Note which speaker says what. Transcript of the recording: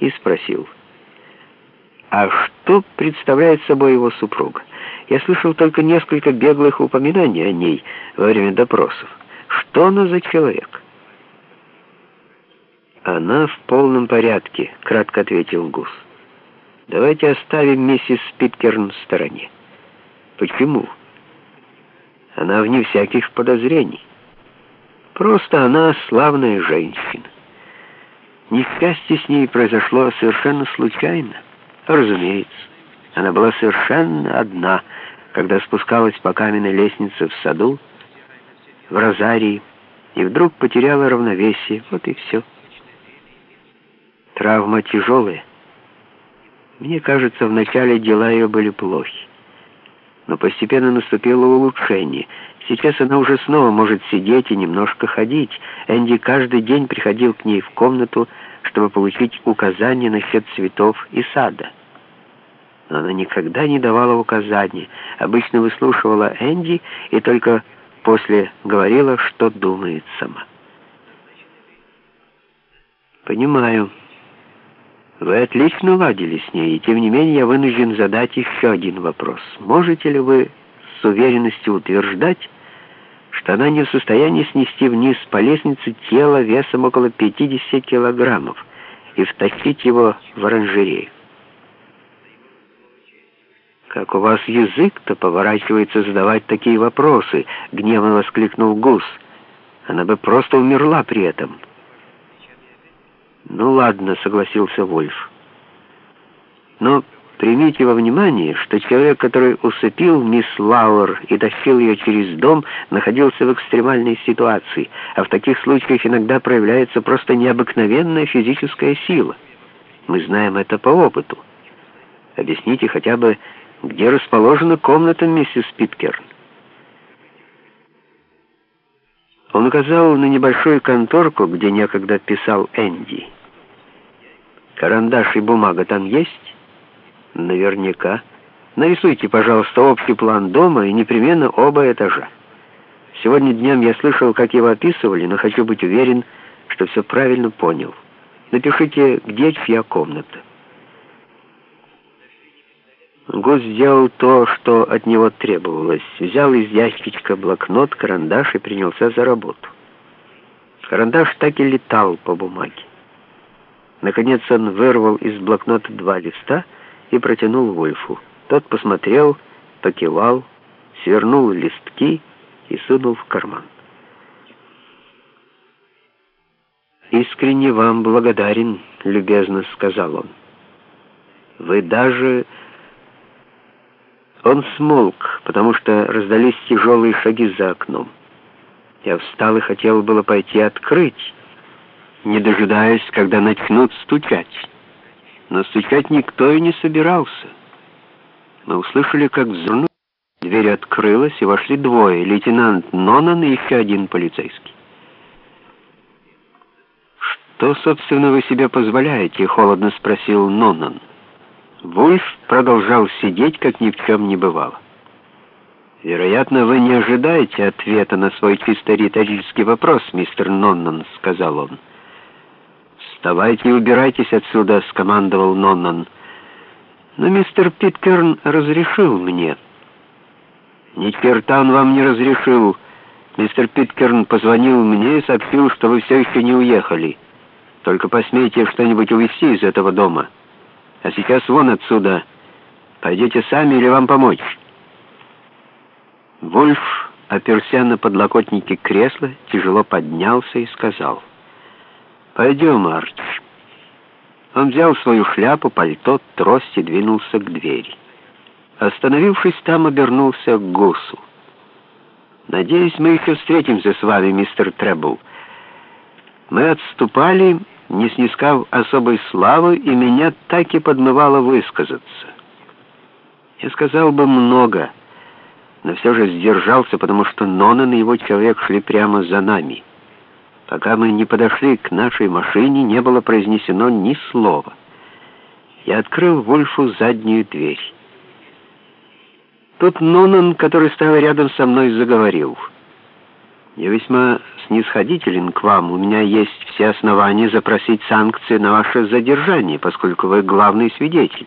Speaker 1: и спросил, «А что представляет собой его супруга? Я слышал только несколько беглых упоминаний о ней во время допросов. Что она за человек?» «Она в полном порядке», — кратко ответил Гус. «Давайте оставим миссис Питкерн в стороне». «Почему?» «Она вне всяких подозрений. Просто она славная женщина. Несчастье с ней произошло совершенно случайно. Разумеется, она была совершенно одна, когда спускалась по каменной лестнице в саду, в розарии, и вдруг потеряла равновесие. Вот и все. Травма тяжелая. Мне кажется, вначале дела ее были плохи. Но постепенно наступило улучшение. Сейчас она уже снова может сидеть и немножко ходить. Энди каждый день приходил к ней в комнату, чтобы получить указания насчет цветов и сада. Но она никогда не давала указаний, обычно выслушивала Энди и только после говорила, что думает сама. «Понимаю». Вы отлично ладили с ней, и тем не менее я вынужден задать еще один вопрос. Можете ли вы с уверенностью утверждать, что она не в состоянии снести вниз по лестнице тело весом около 50 килограммов и втащить его в оранжерею? «Как у вас язык-то поворачивается задавать такие вопросы?» — гневно воскликнул Гус. «Она бы просто умерла при этом». «Ну ладно», — согласился Вольф. «Но примите во внимание, что человек, который усыпил мисс Лауэр и тащил ее через дом, находился в экстремальной ситуации, а в таких случаях иногда проявляется просто необыкновенная физическая сила. Мы знаем это по опыту. Объясните хотя бы, где расположена комната миссис Питкерн?» Он указал на небольшую конторку, где некогда писал Энди. Карандаш и бумага там есть? Наверняка. Нарисуйте, пожалуйста, общий план дома и непременно оба этажа. Сегодня днем я слышал, как его описывали, но хочу быть уверен, что все правильно понял. Напишите, где чья комната. Гус сделал то, что от него требовалось. Взял из ящичка блокнот, карандаш и принялся за работу. Карандаш так и летал по бумаге. Наконец он вырвал из блокнота два листа и протянул Вольфу. Тот посмотрел, покивал, свернул листки и сунул в карман. «Искренне вам благодарен», — любезно сказал он. «Вы даже...» Он смолк, потому что раздались тяжелые шаги за окном. Я встал и хотел было пойти открыть, не дожидаясь, когда начнут стучать. Но стучать никто и не собирался. Мы услышали, как взрывнули. Дверь открылась, и вошли двое, лейтенант Нонан и еще один полицейский. «Что, собственно, вы себе позволяете?» — холодно спросил Нонан. Вульф продолжал сидеть, как ни в чем не бывало. «Вероятно, вы не ожидаете ответа на свой чисто риторический вопрос, мистер Ноннан», — сказал он. «Вставайте и убирайтесь отсюда», — скомандовал Ноннан. «Но мистер Питкерн разрешил мне». «Ни он вам не разрешил. Мистер Питкерн позвонил мне и сообщил, что вы все еще не уехали. Только посмейте что-нибудь увезти из этого дома. А сейчас вон отсюда. Пойдете сами или вам помочь?» Вольф, оперся на подлокотники кресла, тяжело поднялся и сказал... «Пойдем, Арч». Он взял свою шляпу, пальто, трость и двинулся к двери. Остановившись там, обернулся к Гусу. «Надеюсь, мы еще встретимся с вами, мистер Требл. Мы отступали, не снискав особой славы, и меня так и подмывало высказаться. Я сказал бы много, но все же сдержался, потому что Нонан и его человек шли прямо за нами». Пока мы не подошли к нашей машине, не было произнесено ни слова. Я открыл Вольфу заднюю дверь. Тут Нунан, который стоял рядом со мной, заговорил. Я весьма снисходителен к вам. У меня есть все основания запросить санкции на ваше задержание, поскольку вы главный свидетель.